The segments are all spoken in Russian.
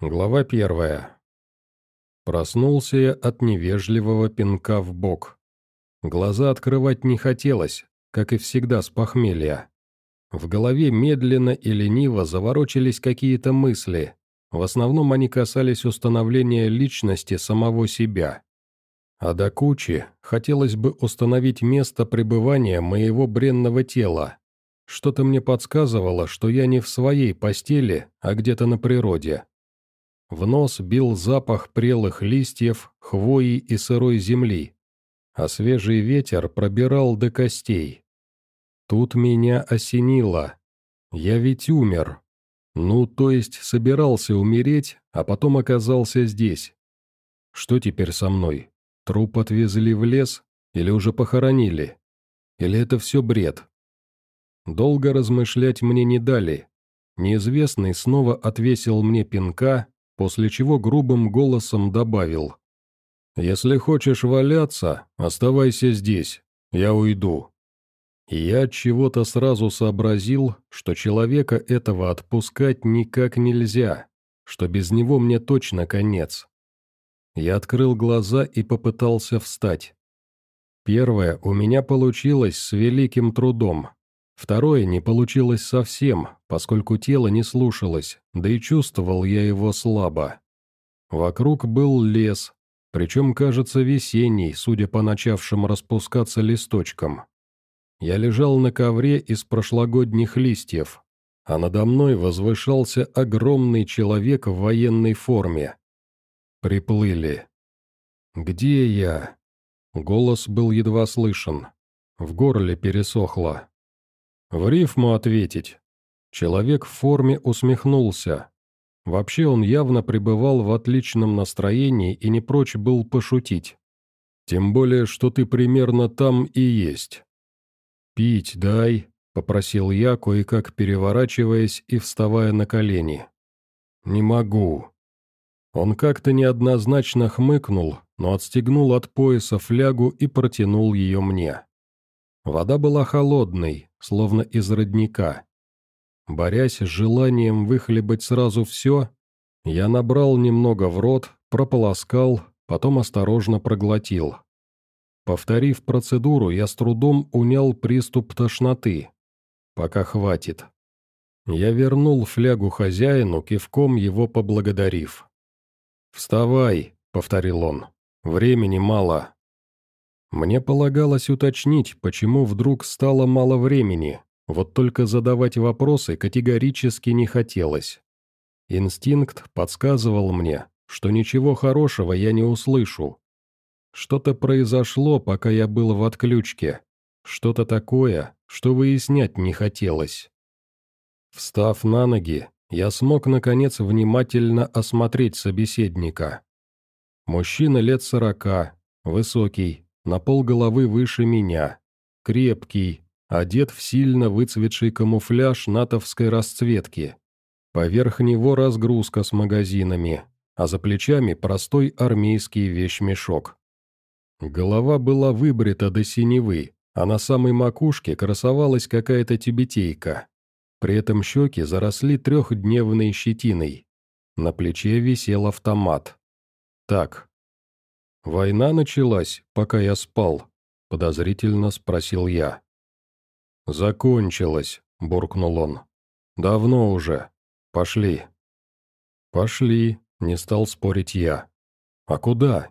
Глава первая. Проснулся я от невежливого пинка в бок. Глаза открывать не хотелось, как и всегда с похмелья. В голове медленно и лениво заворочились какие-то мысли. В основном они касались установления личности самого себя. А до кучи хотелось бы установить место пребывания моего бренного тела. Что-то мне подсказывало, что я не в своей постели, а где-то на природе. В нос бил запах прелых листьев, хвои и сырой земли, а свежий ветер пробирал до костей. Тут меня осенило. Я ведь умер. Ну, то есть собирался умереть, а потом оказался здесь. Что теперь со мной? Труп отвезли в лес или уже похоронили? Или это все бред? Долго размышлять мне не дали. Неизвестный снова отвесил мне пинка, после чего грубым голосом добавил. «Если хочешь валяться, оставайся здесь, я уйду». Я чего-то сразу сообразил, что человека этого отпускать никак нельзя, что без него мне точно конец. Я открыл глаза и попытался встать. Первое у меня получилось с великим трудом, Второе не получилось совсем, поскольку тело не слушалось, да и чувствовал я его слабо. Вокруг был лес, причем, кажется, весенний, судя по начавшим распускаться листочкам. Я лежал на ковре из прошлогодних листьев, а надо мной возвышался огромный человек в военной форме. Приплыли. «Где я?» Голос был едва слышен. В горле пересохло. В рифму ответить. Человек в форме усмехнулся. Вообще он явно пребывал в отличном настроении и не прочь был пошутить. Тем более, что ты примерно там и есть. «Пить дай», — попросил я, кое-как переворачиваясь и вставая на колени. «Не могу». Он как-то неоднозначно хмыкнул, но отстегнул от пояса флягу и протянул ее мне. Вода была холодной, словно из родника. Борясь с желанием выхлебать сразу все, я набрал немного в рот, прополоскал, потом осторожно проглотил. Повторив процедуру, я с трудом унял приступ тошноты. Пока хватит. Я вернул флягу хозяину, кивком его поблагодарив. «Вставай», — повторил он, — «времени мало». Мне полагалось уточнить, почему вдруг стало мало времени, вот только задавать вопросы категорически не хотелось. Инстинкт подсказывал мне, что ничего хорошего я не услышу. Что-то произошло, пока я был в отключке. Что-то такое, что выяснять не хотелось. Встав на ноги, я смог, наконец, внимательно осмотреть собеседника. Мужчина лет сорока, высокий, на полголовы выше меня, крепкий, одет в сильно выцветший камуфляж натовской расцветки. Поверх него разгрузка с магазинами, а за плечами простой армейский вещмешок. Голова была выбрита до синевы, а на самой макушке красовалась какая-то тюбетейка. При этом щеки заросли трехдневной щетиной. На плече висел автомат. Так, «Война началась, пока я спал», — подозрительно спросил я. «Закончилась», — буркнул он. «Давно уже. Пошли». «Пошли», — не стал спорить я. «А куда?»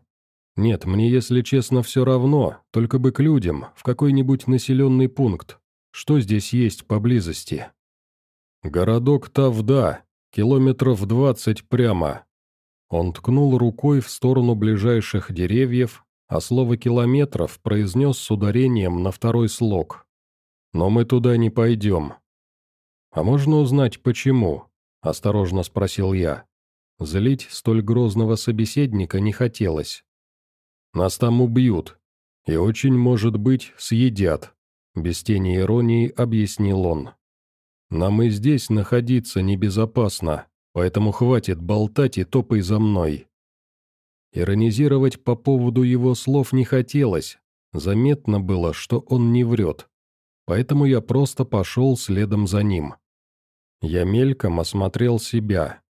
«Нет, мне, если честно, все равно, только бы к людям, в какой-нибудь населенный пункт. Что здесь есть поблизости?» «Городок Тавда, километров двадцать прямо, он ткнул рукой в сторону ближайших деревьев, а слово «километров» произнес с ударением на второй слог. «Но мы туда не пойдем». «А можно узнать, почему?» – осторожно спросил я. Злить столь грозного собеседника не хотелось. «Нас там убьют, и очень, может быть, съедят», – без тени иронии объяснил он. «Нам и здесь находиться небезопасно, поэтому хватит болтать и топай за мной». Иронизировать по поводу его слов не хотелось, заметно было, что он не врет, поэтому я просто пошел следом за ним. Я мельком осмотрел себя.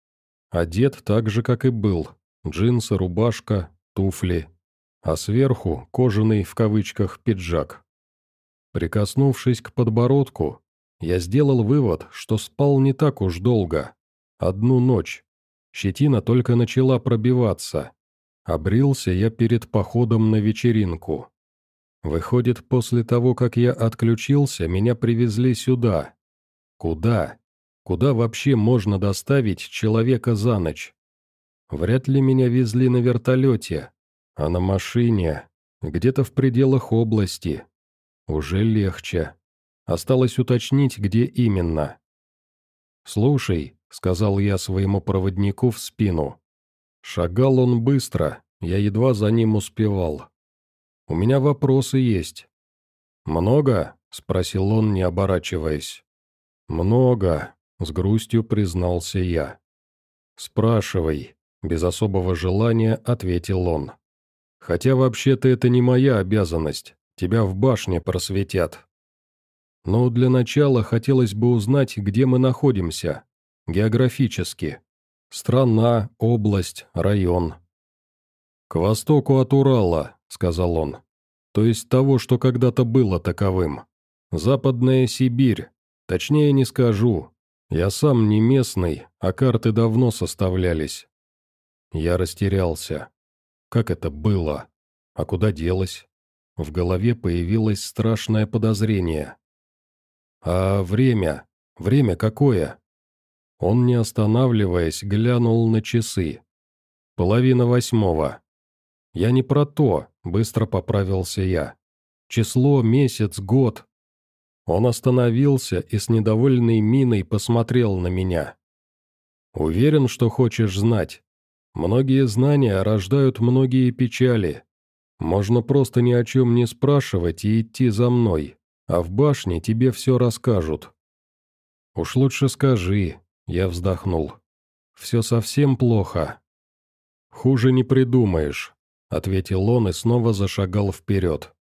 Одет так же, как и был. Джинсы, рубашка, туфли. А сверху кожаный, в кавычках, пиджак. Прикоснувшись к подбородку, я сделал вывод, что спал не так уж долго. Одну ночь. Щетина только начала пробиваться. Обрился я перед походом на вечеринку. Выходит, после того, как я отключился, меня привезли сюда. Куда? Куда вообще можно доставить человека за ночь? Вряд ли меня везли на вертолете, а на машине, где-то в пределах области. Уже легче. Осталось уточнить, где именно. «Слушай», — сказал я своему проводнику в спину. Шагал он быстро, я едва за ним успевал. У меня вопросы есть». «Много?» — спросил он, не оборачиваясь. «Много», — с грустью признался я. «Спрашивай», — без особого желания ответил он. «Хотя вообще-то это не моя обязанность, тебя в башне просветят». Но для начала хотелось бы узнать, где мы находимся, географически. Страна, область, район. «К востоку от Урала», — сказал он. «То есть того, что когда-то было таковым. Западная Сибирь. Точнее не скажу. Я сам не местный, а карты давно составлялись». Я растерялся. Как это было? А куда делось? В голове появилось страшное подозрение. «А время? Время какое?» Он, не останавливаясь, глянул на часы. «Половина восьмого. «Я не про то», — быстро поправился я. «Число, месяц, год». Он остановился и с недовольной миной посмотрел на меня. «Уверен, что хочешь знать. Многие знания рождают многие печали. Можно просто ни о чем не спрашивать и идти за мной, а в башне тебе все расскажут». «Уж лучше скажи», — я вздохнул. «Все совсем плохо». «Хуже не придумаешь ответил он и снова зашагал вперед.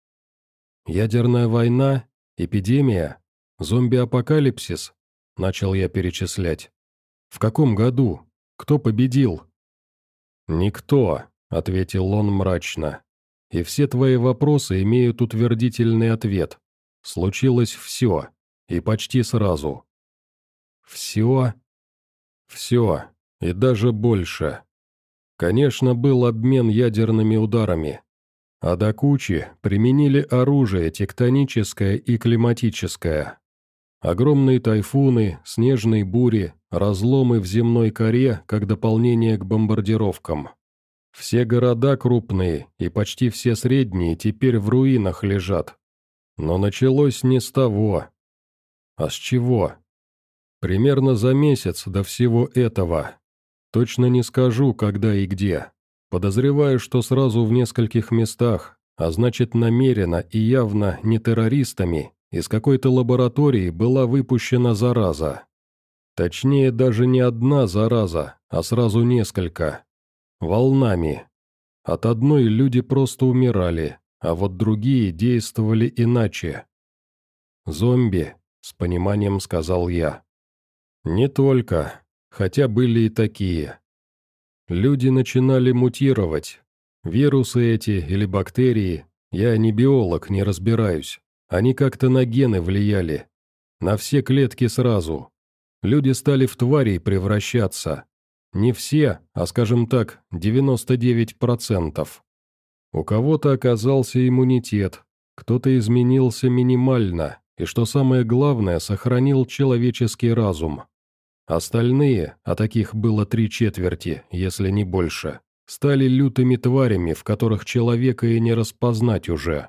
«Ядерная война? Эпидемия? Зомби-апокалипсис?» — начал я перечислять. «В каком году? Кто победил?» «Никто», — ответил он мрачно. «И все твои вопросы имеют утвердительный ответ. Случилось все, и почти сразу». «Все?» «Все, и даже больше», Конечно, был обмен ядерными ударами. А до кучи применили оружие тектоническое и климатическое. Огромные тайфуны, снежные бури, разломы в земной коре как дополнение к бомбардировкам. Все города крупные и почти все средние теперь в руинах лежат. Но началось не с того. А с чего? Примерно за месяц до всего этого Точно не скажу, когда и где. Подозреваю, что сразу в нескольких местах, а значит намеренно и явно не террористами, из какой-то лаборатории была выпущена зараза. Точнее, даже не одна зараза, а сразу несколько. Волнами. От одной люди просто умирали, а вот другие действовали иначе. «Зомби», — с пониманием сказал я. «Не только хотя были и такие. Люди начинали мутировать. Вирусы эти или бактерии, я не биолог, не разбираюсь. Они как-то на гены влияли. На все клетки сразу. Люди стали в тварей превращаться. Не все, а, скажем так, 99%. У кого-то оказался иммунитет, кто-то изменился минимально, и, что самое главное, сохранил человеческий разум. Остальные, а таких было три четверти, если не больше, стали лютыми тварями, в которых человека и не распознать уже.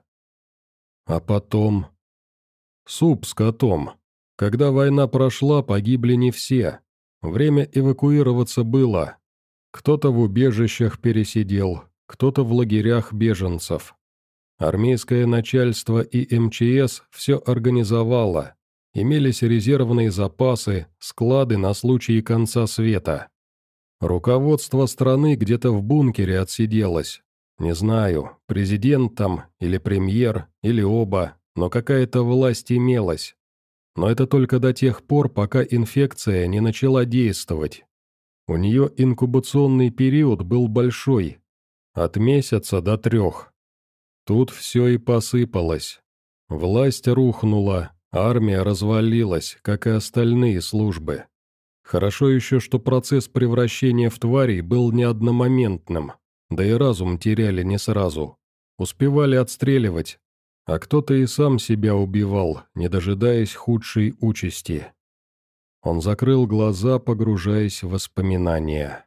А потом... Суп с котом. Когда война прошла, погибли не все. Время эвакуироваться было. Кто-то в убежищах пересидел, кто-то в лагерях беженцев. Армейское начальство и МЧС все организовало, Имелись резервные запасы, склады на случай конца света. Руководство страны где-то в бункере отсиделось. Не знаю, президент там, или премьер, или оба, но какая-то власть имелась. Но это только до тех пор, пока инфекция не начала действовать. У нее инкубационный период был большой, от месяца до трех. Тут все и посыпалось. Власть рухнула, армия развалилась, как и остальные службы. Хорошо еще, что процесс превращения в тварей был не одномоментным, да и разум теряли не сразу. Успевали отстреливать, а кто-то и сам себя убивал, не дожидаясь худшей участи. Он закрыл глаза, погружаясь в воспоминания.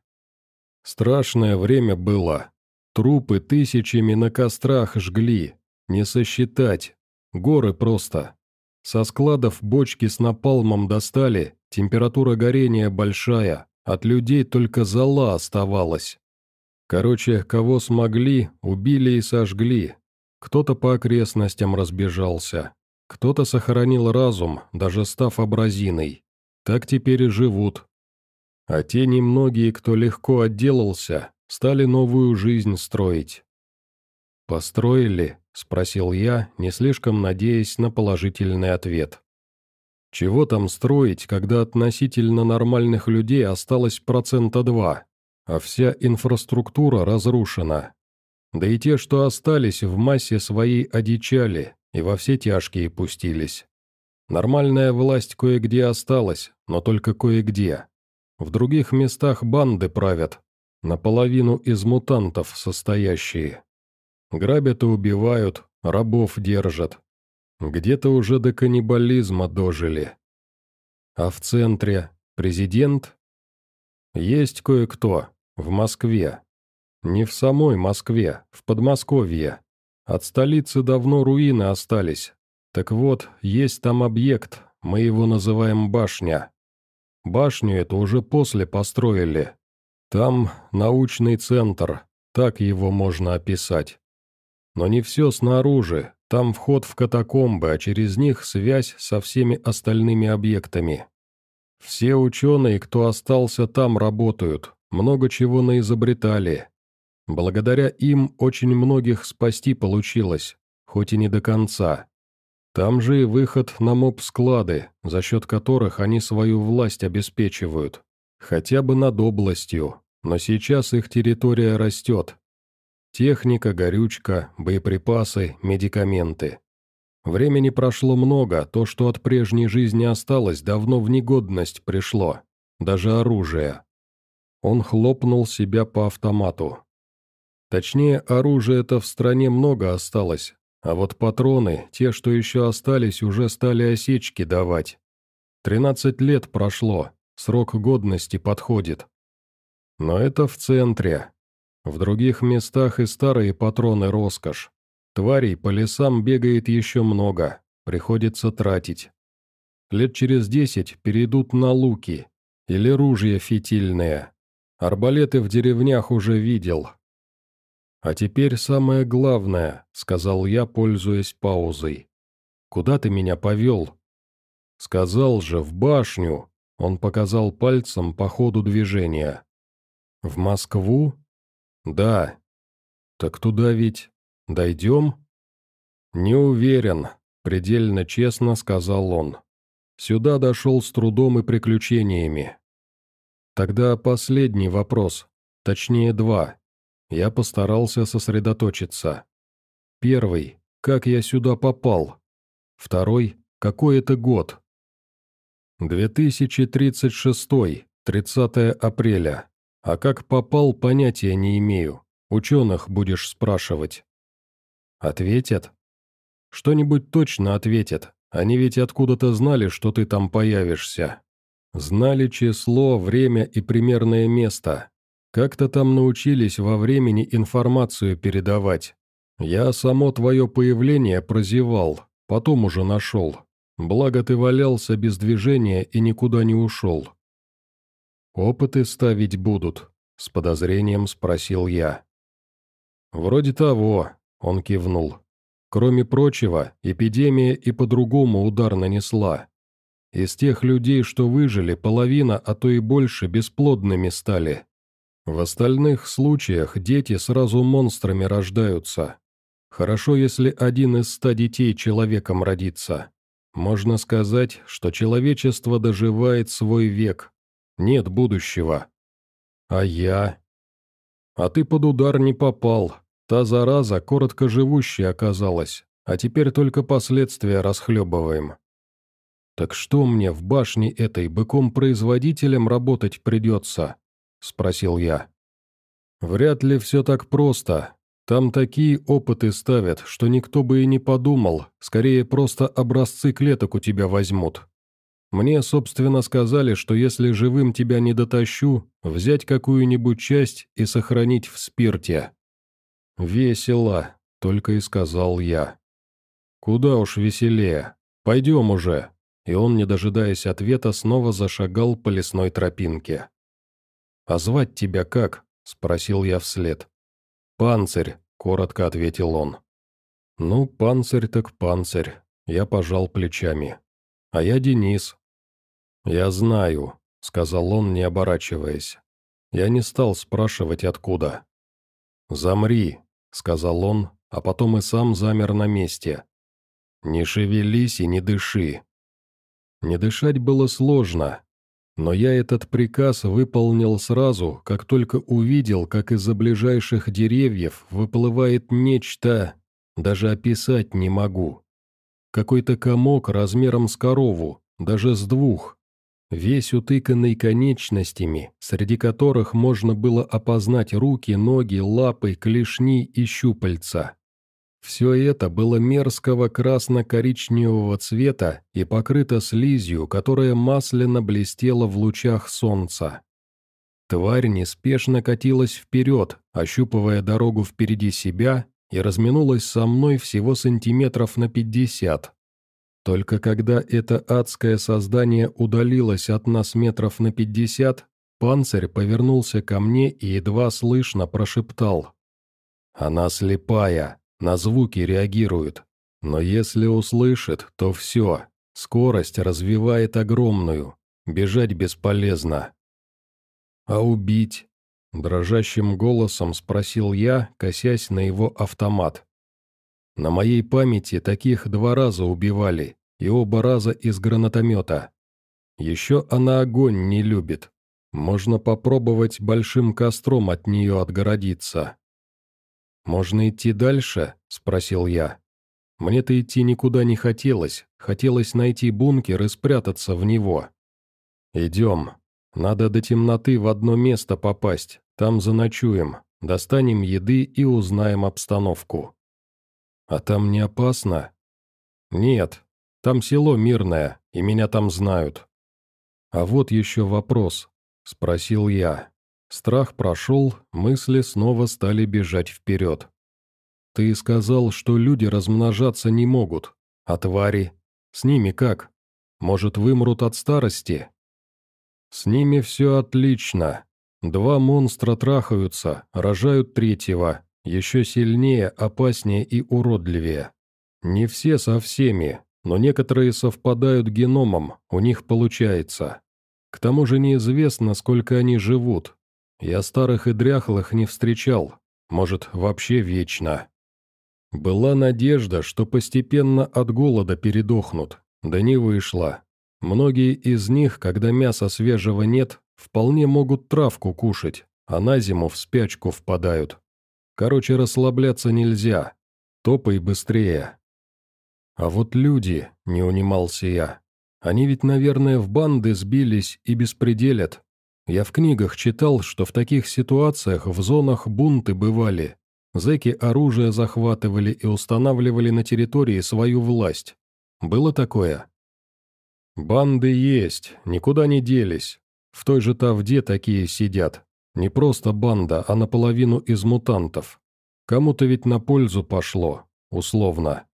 Страшное время было. Трупы тысячами на кострах жгли, не сосчитать, горы просто. Со складов бочки с напалмом достали, температура горения большая, от людей только зола оставалась. Короче, кого смогли, убили и сожгли. Кто-то по окрестностям разбежался, кто-то сохранил разум, даже став абразиной. Так теперь и живут. А те немногие, кто легко отделался, стали новую жизнь строить. «Построили?» — спросил я, не слишком надеясь на положительный ответ. «Чего там строить, когда относительно нормальных людей осталось процента два, а вся инфраструктура разрушена? Да и те, что остались, в массе своей одичали и во все тяжкие пустились. Нормальная власть кое-где осталась, но только кое-где. В других местах банды правят, наполовину из мутантов состоящие. Грабят и убивают, рабов держат. Где-то уже до каннибализма дожили. А в центре президент? Есть кое-кто, в Москве. Не в самой Москве, в Подмосковье. От столицы давно руины остались. Так вот, есть там объект, мы его называем башня. Башню эту уже после построили. Там научный центр, так его можно описать. Но не все снаружи, там вход в катакомбы, а через них связь со всеми остальными объектами. Все ученые, кто остался там, работают, много чего наизобретали. Благодаря им очень многих спасти получилось, хоть и не до конца. Там же и выход на моб-склады, за счет которых они свою власть обеспечивают. Хотя бы над областью, но сейчас их территория растет, Техника, горючка, боеприпасы, медикаменты. Времени прошло много, то, что от прежней жизни осталось, давно в негодность пришло. Даже оружие. Он хлопнул себя по автомату. Точнее, оружия-то в стране много осталось, а вот патроны, те, что еще остались, уже стали осечки давать. Тринадцать лет прошло, срок годности подходит. Но это в центре, в других местах и старые патроны роскошь. Тварей по лесам бегает еще много, приходится тратить. Лет через десять перейдут на луки или ружья фитильные. Арбалеты в деревнях уже видел. «А теперь самое главное», — сказал я, пользуясь паузой. «Куда ты меня повел?» «Сказал же, в башню», — он показал пальцем по ходу движения. «В Москву?» «Да». «Так туда ведь дойдем?» «Не уверен», — предельно честно сказал он. «Сюда дошел с трудом и приключениями». «Тогда последний вопрос, точнее два. Я постарался сосредоточиться. Первый, как я сюда попал? Второй, какой это год?» «2036, 30 апреля. А как попал, понятия не имею. Ученых будешь спрашивать. Ответят? Что-нибудь точно ответят. Они ведь откуда-то знали, что ты там появишься. Знали число, время и примерное место. Как-то там научились во времени информацию передавать. Я само твое появление прозевал, потом уже нашел. Благо ты валялся без движения и никуда не ушел. «Опыты ставить будут?» — с подозрением спросил я. «Вроде того», — он кивнул. «Кроме прочего, эпидемия и по-другому удар нанесла. Из тех людей, что выжили, половина, а то и больше, бесплодными стали. В остальных случаях дети сразу монстрами рождаются. Хорошо, если один из ста детей человеком родится. Можно сказать, что человечество доживает свой век, нет будущего. А я? А ты под удар не попал. Та зараза коротко живущая оказалась, а теперь только последствия расхлебываем. Так что мне в башне этой быком-производителем работать придется? Спросил я. Вряд ли все так просто. Там такие опыты ставят, что никто бы и не подумал, скорее просто образцы клеток у тебя возьмут. Мне, собственно, сказали, что если живым тебя не дотащу, взять какую-нибудь часть и сохранить в спирте. «Весело», — только и сказал я. «Куда уж веселее. Пойдем уже». И он, не дожидаясь ответа, снова зашагал по лесной тропинке. «А звать тебя как?» — спросил я вслед. «Панцирь», — коротко ответил он. «Ну, панцирь так панцирь», — я пожал плечами. «А я Денис». «Я знаю», — сказал он, не оборачиваясь. Я не стал спрашивать, откуда. «Замри», — сказал он, а потом и сам замер на месте. «Не шевелись и не дыши». Не дышать было сложно, но я этот приказ выполнил сразу, как только увидел, как из-за ближайших деревьев выплывает нечто, даже описать не могу. Какой-то комок размером с корову, даже с двух. Весь утыканный конечностями, среди которых можно было опознать руки, ноги, лапы, клешни и щупальца. Все это было мерзкого красно-коричневого цвета и покрыто слизью, которая масляно блестела в лучах солнца. Тварь неспешно катилась вперед, ощупывая дорогу впереди себя, и разминулась со мной всего сантиметров на пятьдесят. Только когда это адское создание удалилось от нас метров на пятьдесят, панцирь повернулся ко мне и едва слышно прошептал. «Она слепая!» на звуки реагирует. Но если услышит, то все, скорость развивает огромную, бежать бесполезно. «А убить?» – дрожащим голосом спросил я, косясь на его автомат. На моей памяти таких два раза убивали, и оба раза из гранатомета. Еще она огонь не любит. Можно попробовать большим костром от нее отгородиться. «Можно идти дальше?» – спросил я. Мне-то идти никуда не хотелось, хотелось найти бункер и спрятаться в него. «Идем. Надо до темноты в одно место попасть, там заночуем, достанем еды и узнаем обстановку». «А там не опасно?» «Нет, там село мирное, и меня там знают». «А вот еще вопрос», — спросил я. Страх прошел, мысли снова стали бежать вперед. «Ты сказал, что люди размножаться не могут. А твари? С ними как? Может, вымрут от старости?» «С ними все отлично. Два монстра трахаются, рожают третьего, еще сильнее, опаснее и уродливее. Не все со всеми, но некоторые совпадают геномом, у них получается. К тому же неизвестно, сколько они живут, я старых и дряхлых не встречал, может, вообще вечно. Была надежда, что постепенно от голода передохнут, да не вышло. Многие из них, когда мяса свежего нет, вполне могут травку кушать, а на зиму в спячку впадают. Короче, расслабляться нельзя. Топай быстрее. А вот люди, не унимался я, они ведь, наверное, в банды сбились и беспределят, я в книгах читал, что в таких ситуациях в зонах бунты бывали. Зэки оружие захватывали и устанавливали на территории свою власть. Было такое? Банды есть, никуда не делись. В той же Тавде такие сидят. Не просто банда, а наполовину из мутантов. Кому-то ведь на пользу пошло, условно.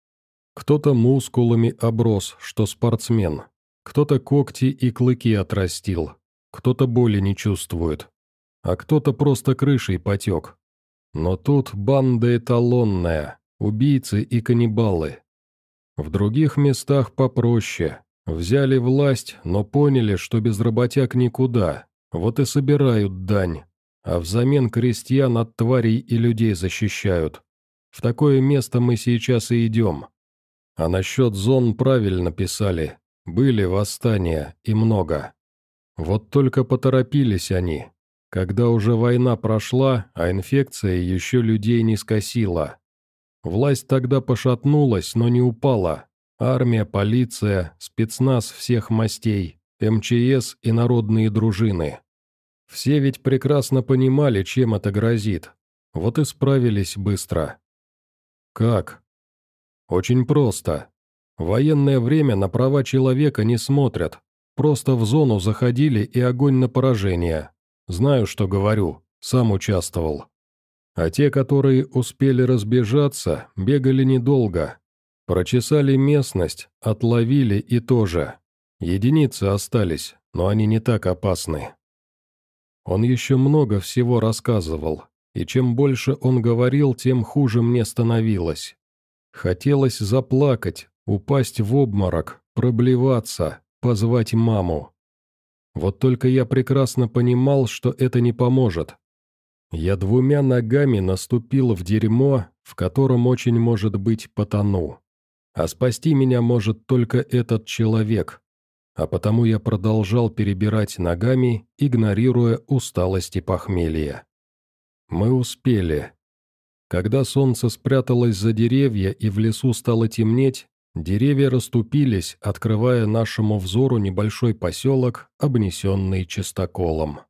Кто-то мускулами оброс, что спортсмен. Кто-то когти и клыки отрастил, кто-то боли не чувствует, а кто-то просто крышей потек. Но тут банда эталонная, убийцы и каннибалы. В других местах попроще. Взяли власть, но поняли, что без работяг никуда, вот и собирают дань, а взамен крестьян от тварей и людей защищают. В такое место мы сейчас и идем. А насчет зон правильно писали. Были восстания, и много. Вот только поторопились они. когда уже война прошла, а инфекция еще людей не скосила. Власть тогда пошатнулась, но не упала. Армия, полиция, спецназ всех мастей, МЧС и народные дружины. Все ведь прекрасно понимали, чем это грозит. Вот и справились быстро. Как? Очень просто. Военное время на права человека не смотрят. Просто в зону заходили и огонь на поражение. Знаю, что говорю, сам участвовал. А те, которые успели разбежаться, бегали недолго. Прочесали местность, отловили и тоже. Единицы остались, но они не так опасны. Он еще много всего рассказывал, и чем больше он говорил, тем хуже мне становилось. Хотелось заплакать, упасть в обморок, проблеваться, позвать маму. Вот только я прекрасно понимал, что это не поможет. Я двумя ногами наступил в дерьмо, в котором очень может быть потону. А спасти меня может только этот человек. А потому я продолжал перебирать ногами, игнорируя усталость и похмелье. Мы успели. Когда солнце спряталось за деревья и в лесу стало темнеть, Деревья расступились, открывая нашему взору небольшой поселок, обнесенный чистоколом.